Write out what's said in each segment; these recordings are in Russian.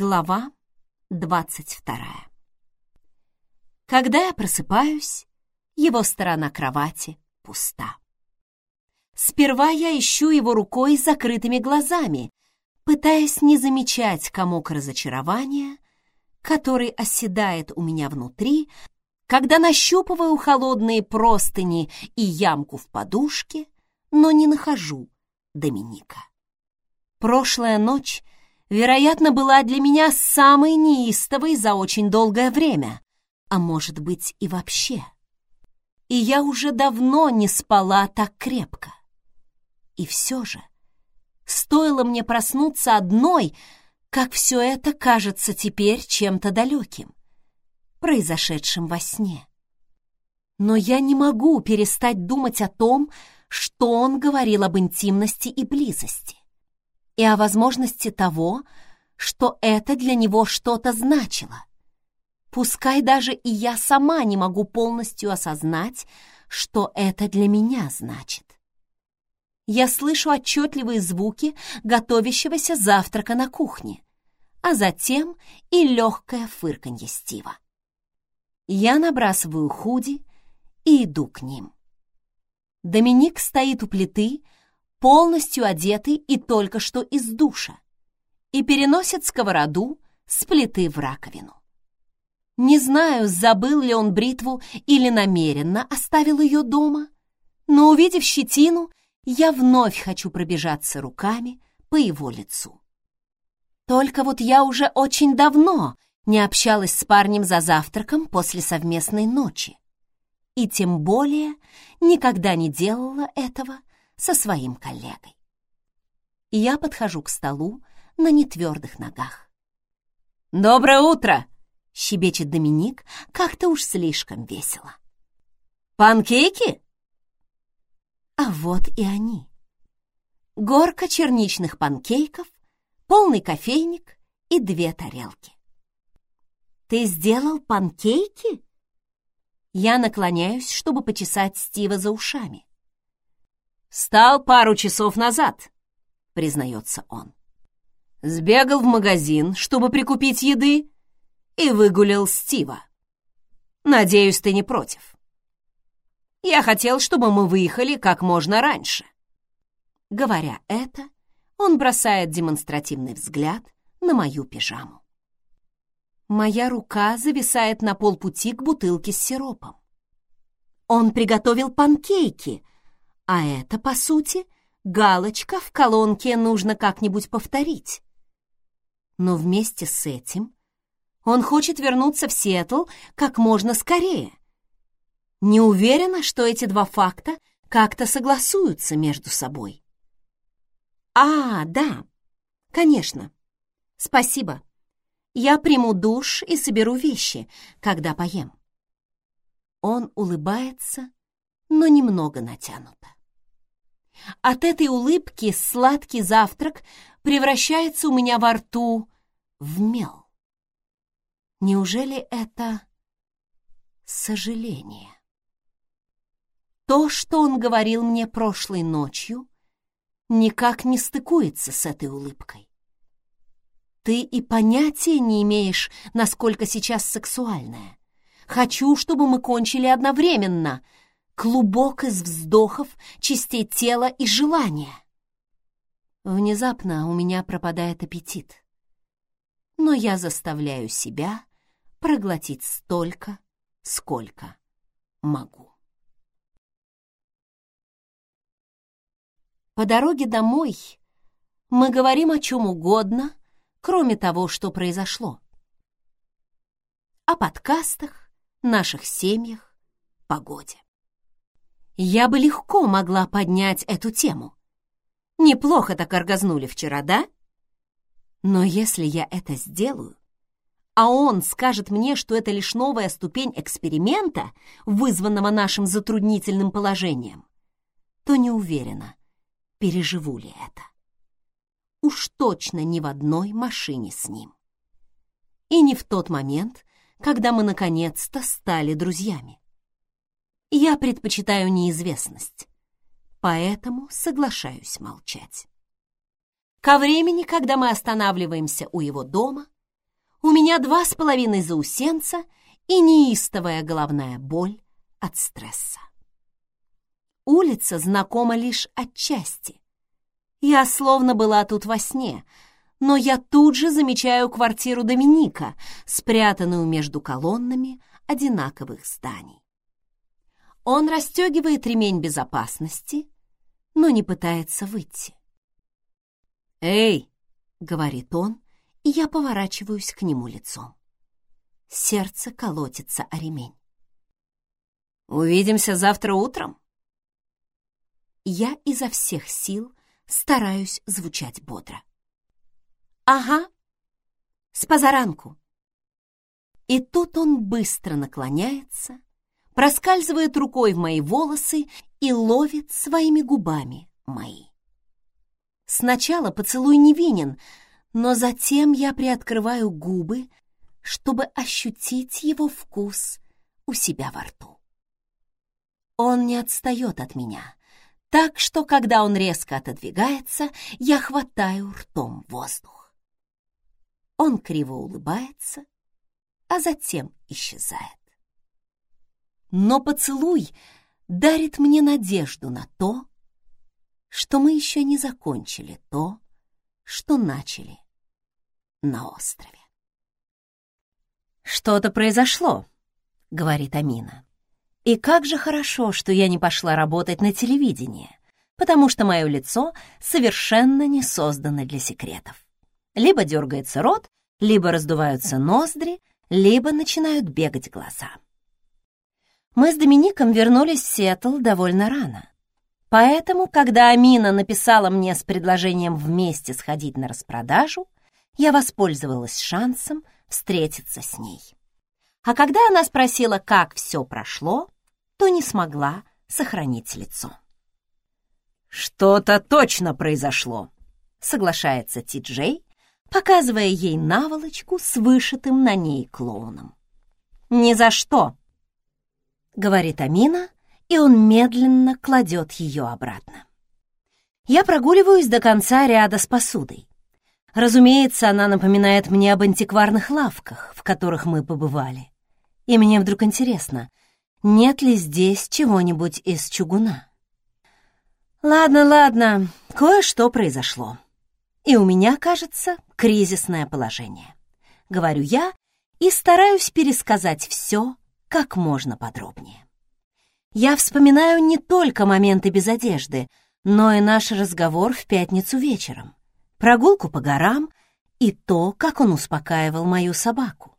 Глава двадцать вторая. Когда я просыпаюсь, его сторона кровати пуста. Сперва я ищу его рукой с закрытыми глазами, пытаясь не замечать комок разочарования, который оседает у меня внутри, когда нащупываю холодные простыни и ямку в подушке, но не нахожу Доминика. Прошлая ночь — вероятно, была для меня самой неистовой за очень долгое время, а может быть и вообще. И я уже давно не спала так крепко. И все же, стоило мне проснуться одной, как все это кажется теперь чем-то далеким, произошедшим во сне. Но я не могу перестать думать о том, что он говорил об интимности и близости и о возможности того, что это для него что-то значило. Пускай даже и я сама не могу полностью осознать, что это для меня значит. Я слышу отчетливые звуки готовящегося завтрака на кухне, а затем и легкое фырканье Стива. Я набрасываю худи и иду к ним. Доминик стоит у плиты, полностью одетый и только что из душа, и переносит сковороду с плиты в раковину. Не знаю, забыл ли он бритву или намеренно оставил ее дома, но, увидев щетину, я вновь хочу пробежаться руками по его лицу. Только вот я уже очень давно не общалась с парнем за завтраком после совместной ночи, и тем более никогда не делала этого со своим коллегой. Я подхожу к столу на нетвердых ногах. «Доброе утро!» — щебечет Доминик как-то уж слишком весело. «Панкейки?» А вот и они. Горка черничных панкейков, полный кофейник и две тарелки. «Ты сделал панкейки?» Я наклоняюсь, чтобы почесать Стива за ушами. «Стал пару часов назад», — признается он. Сбегал в магазин, чтобы прикупить еды, и выгулял Стива. Надеюсь, ты не против. Я хотел, чтобы мы выехали как можно раньше. Говоря это, он бросает демонстративный взгляд на мою пижаму. Моя рука зависает на полпути к бутылке с сиропом. Он приготовил панкейки — а это, по сути, галочка в колонке нужно как-нибудь повторить. Но вместе с этим он хочет вернуться в Сиэтл как можно скорее. Не уверена, что эти два факта как-то согласуются между собой. А, да, конечно. Спасибо. Я приму душ и соберу вещи, когда поем. Он улыбается, но немного натянуто. От этой улыбки сладкий завтрак превращается у меня во рту в мел. Неужели это сожаление? То, что он говорил мне прошлой ночью, никак не стыкуется с этой улыбкой. Ты и понятия не имеешь, насколько сейчас сексуальная. Хочу, чтобы мы кончили одновременно — клубок из вздохов, частей тела и желания. Внезапно у меня пропадает аппетит. Но я заставляю себя проглотить столько, сколько могу. По дороге домой мы говорим о чем угодно, кроме того, что произошло. О подкастах, наших семьях, погоде. Я бы легко могла поднять эту тему. Неплохо так оргазнули вчера, да? Но если я это сделаю, а он скажет мне, что это лишь новая ступень эксперимента, вызванного нашим затруднительным положением, то не уверена, переживу ли это. Уж точно ни в одной машине с ним. И не в тот момент, когда мы наконец-то стали друзьями. Я предпочитаю неизвестность, поэтому соглашаюсь молчать. Ко времени, когда мы останавливаемся у его дома, У меня два с половиной заусенца и неистовая головная боль от стресса. Улица знакома лишь отчасти. Я словно была тут во сне, но я тут же замечаю квартиру Доминика, спрятанную между колоннами одинаковых зданий. Он расстегивает ремень безопасности, но не пытается выйти. «Эй!» — говорит он, и я поворачиваюсь к нему лицом. Сердце колотится о ремень. «Увидимся завтра утром?» Я изо всех сил стараюсь звучать бодро. «Ага, с позаранку». И тут он быстро наклоняется, проскальзывает рукой в мои волосы и ловит своими губами мои. Сначала поцелуй невинен, но затем я приоткрываю губы, чтобы ощутить его вкус у себя во рту. Он не отстает от меня, так что, когда он резко отодвигается, я хватаю ртом воздух. Он криво улыбается, а затем исчезает. Но поцелуй дарит мне надежду на то, что мы еще не закончили то, что начали на острове. «Что-то произошло», — говорит Амина. «И как же хорошо, что я не пошла работать на телевидение, потому что мое лицо совершенно не создано для секретов. Либо дергается рот, либо раздуваются ноздри, либо начинают бегать глаза». Мы с Домиником вернулись в Сиэтл довольно рано. Поэтому, когда Амина написала мне с предложением вместе сходить на распродажу, я воспользовалась шансом встретиться с ней. А когда она спросила, как все прошло, то не смогла сохранить лицо. «Что-то точно произошло», — соглашается Ти-Джей, показывая ей наволочку с вышитым на ней клоуном. «Ни за что», — говорит Амина, и он медленно кладет ее обратно. Я прогуливаюсь до конца ряда с посудой. Разумеется, она напоминает мне об антикварных лавках, в которых мы побывали. И мне вдруг интересно, нет ли здесь чего-нибудь из чугуна. Ладно, ладно, кое-что произошло. И у меня, кажется, кризисное положение. Говорю я и стараюсь пересказать все как можно подробнее я вспоминаю не только моменты без одежды, но и наш разговор в пятницу вечером, прогулку по горам и то, как он успокаивал мою собаку.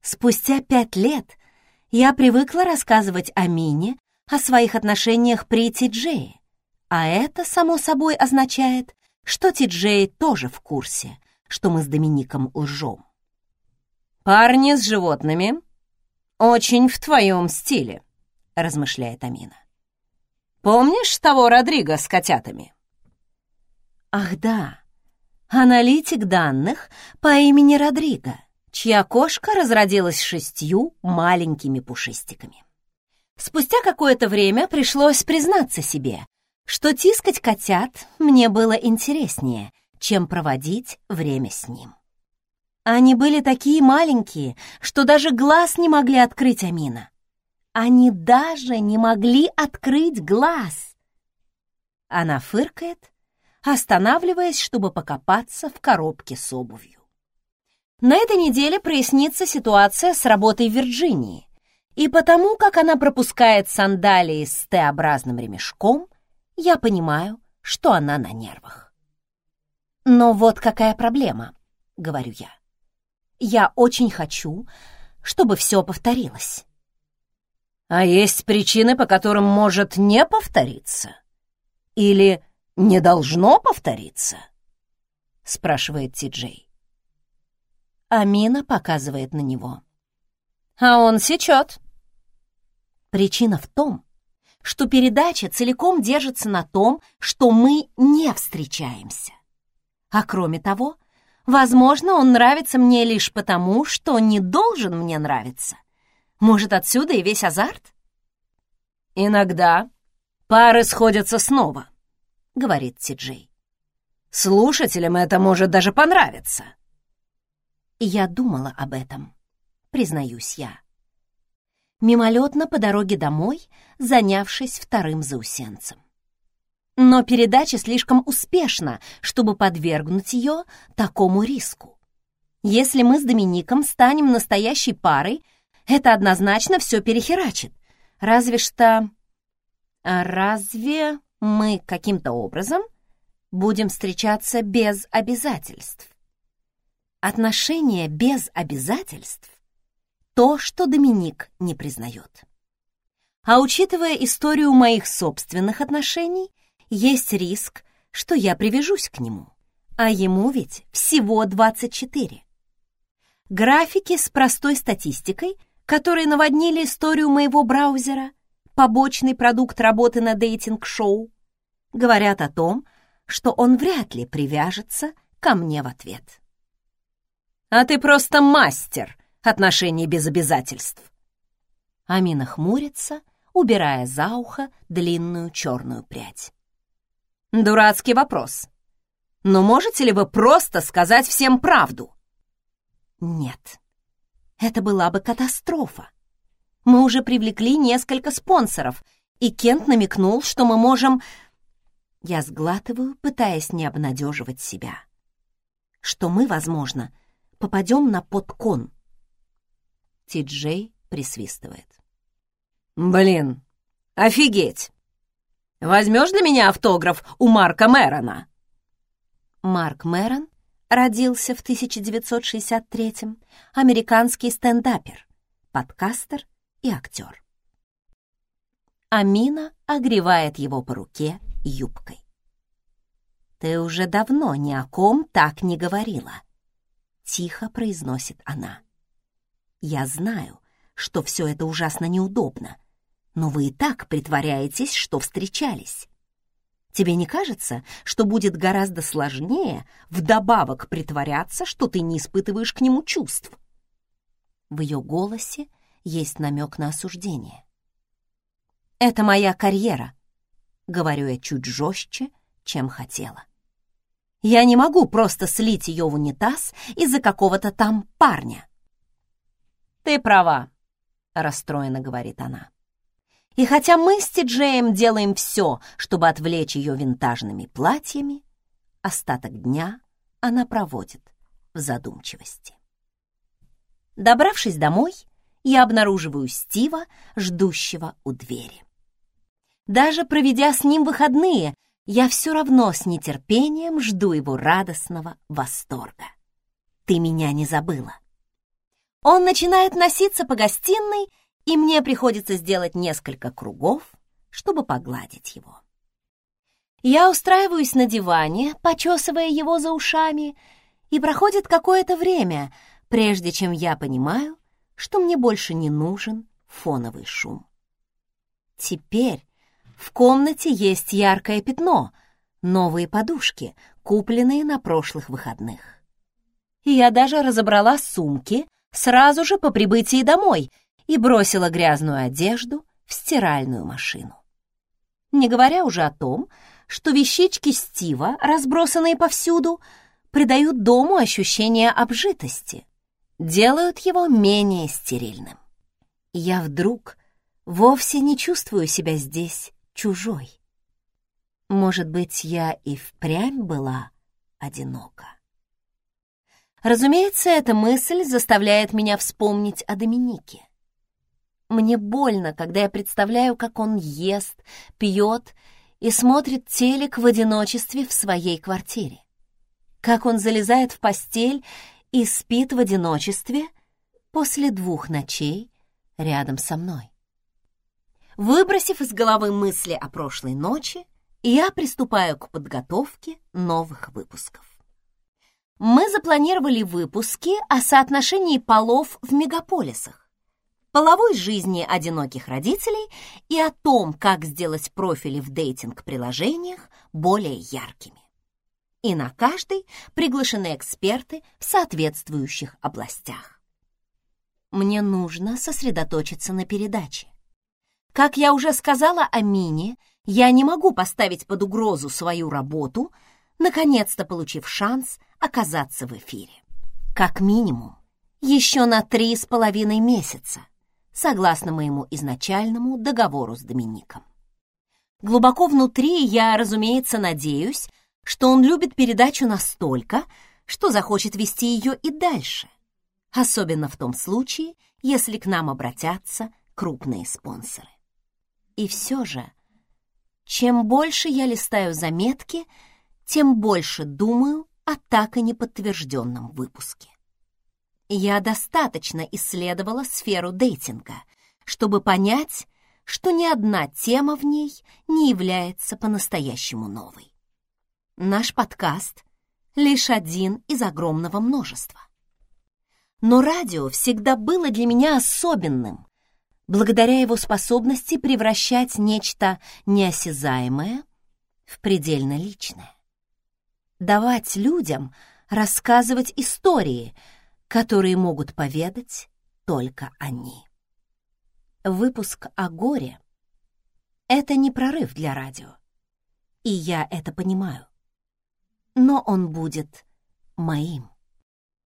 Спустя пять лет я привыкла рассказывать о Мине, о своих отношениях при Ти-Джее, а это, само собой, означает, что Ти-Джей тоже в курсе, что мы с Домиником лжем. «Парни с животными очень в твоем стиле», размышляет Амина. Помнишь того Родриго с котятами? Ах да, аналитик данных по имени Родриго, чья кошка разродилась шестью маленькими пушистиками. Спустя какое-то время пришлось признаться себе, что тискать котят мне было интереснее, чем проводить время с ним. Они были такие маленькие, что даже глаз не могли открыть Амина. Они даже не могли открыть глаз. Она фыркает, останавливаясь, чтобы покопаться в коробке с обувью. На этой неделе прояснится ситуация с работой в Вирджинии, и потому, как она пропускает сандалии с Т-образным ремешком, я понимаю, что она на нервах. Но вот какая проблема, говорю я. Я очень хочу, чтобы все повторилось. А есть причины, по которым может не повториться? Или не должно повториться? Спрашивает Ти-Джей. Амина показывает на него. А он сечет. Причина в том, что передача целиком держится на том, что мы не встречаемся. А кроме того, возможно, он нравится мне лишь потому, что не должен мне нравиться. Может, отсюда и весь азарт? Иногда пары сходятся снова, говорит Ти-Джей. Слушателям это может даже понравиться. Я думала об этом, признаюсь я. Мимолетно по дороге домой, занявшись вторым заусенцем. Но передача слишком успешна, чтобы подвергнуть ее такому риску. Если мы с Домиником станем настоящей парой, это однозначно все перехерачит. Разве что... А разве мы каким-то образом будем встречаться без обязательств? Отношения без обязательств — то, что Доминик не признает. А учитывая историю моих собственных отношений, есть риск, что я привяжусь к нему. А ему ведь всего 24. Графики с простой статистикой, которые наводнили историю моего браузера, побочный продукт работы на дейтинг-шоу, говорят о том, что он вряд ли привяжется ко мне в ответ. «А ты просто мастер отношений без обязательств!» Амина хмурится, убирая за ухо длинную черную прядь. «Дурацкий вопрос. Но можете ли вы просто сказать всем правду?» «Нет, это была бы катастрофа. Мы уже привлекли несколько спонсоров, и Кент намекнул, что мы можем... Я сглатываю, пытаясь не обнадеживать себя. Что мы, возможно, попадем на подкон. Ти-Джей присвистывает. «Блин, офигеть! Возьмешь для меня автограф у Марка Мэрона?» Марк Мэрон родился в 1963-м, американский стендапер, подкастер и актер. Амина огревает его по руке юбкой. «Ты уже давно ни о ком так не говорила», — тихо произносит она. «Я знаю, что все это ужасно неудобно, но вы и так притворяетесь, что встречались. Тебе не кажется, что будет гораздо сложнее вдобавок притворяться, что ты не испытываешь к нему чувств?» В ее голосе есть намек на осуждение. «Это моя карьера», — говорю я чуть жестче, чем хотела. «Я не могу просто слить ее в унитаз из-за какого-то там парня». «Ты права», — расстроенно говорит она. И хотя мы с Тиджеем делаем все, чтобы отвлечь ее винтажными платьями, остаток дня она проводит в задумчивости. Добравшись домой, я обнаруживаю Стива, ждущего у двери. Даже проведя с ним выходные, я все равно с нетерпением жду его радостного восторга. Ты меня не забыла. Он начинает носиться по гостиной, и мне приходится сделать несколько кругов, чтобы погладить его. Я устраиваюсь на диване, почесывая его за ушами, и проходит какое-то время, прежде чем я понимаю, что мне больше не нужен фоновый шум. Теперь в комнате есть яркое пятно, новые подушки, купленные на прошлых выходных. И я даже разобрала сумки сразу же по прибытии домой и бросила грязную одежду в стиральную машину. Не говоря уже о том, что вещички Стива, разбросанные повсюду, придают дому ощущение обжитости делают его менее стерильным. Я вдруг вовсе не чувствую себя здесь чужой. Может быть, я и впрямь была одинока. Разумеется, эта мысль заставляет меня вспомнить о Доминике. Мне больно, когда я представляю, как он ест, пьет и смотрит телек в одиночестве в своей квартире. Как он залезает в постель и спит в одиночестве после двух ночей рядом со мной. Выбросив из головы мысли о прошлой ночи, я приступаю к подготовке новых выпусков. Мы запланировали выпуски о соотношении полов в мегаполисах, половой жизни одиноких родителей и о том, как сделать профили в дейтинг-приложениях более яркими и на каждый приглашены эксперты в соответствующих областях. Мне нужно сосредоточиться на передаче. Как я уже сказала о Мине, я не могу поставить под угрозу свою работу, наконец-то получив шанс оказаться в эфире. Как минимум, еще на три с половиной месяца, согласно моему изначальному договору с Домиником. Глубоко внутри я, разумеется, надеюсь, что он любит передачу настолько, что захочет вести ее и дальше, особенно в том случае, если к нам обратятся крупные спонсоры. И все же, чем больше я листаю заметки, тем больше думаю о так и неподтвержденном выпуске. Я достаточно исследовала сферу дейтинга, чтобы понять, что ни одна тема в ней не является по-настоящему новой. Наш подкаст — лишь один из огромного множества. Но радио всегда было для меня особенным, благодаря его способности превращать нечто неосязаемое в предельно личное. Давать людям рассказывать истории, которые могут поведать только они. Выпуск о горе — это не прорыв для радио, и я это понимаю. Но он будет моим.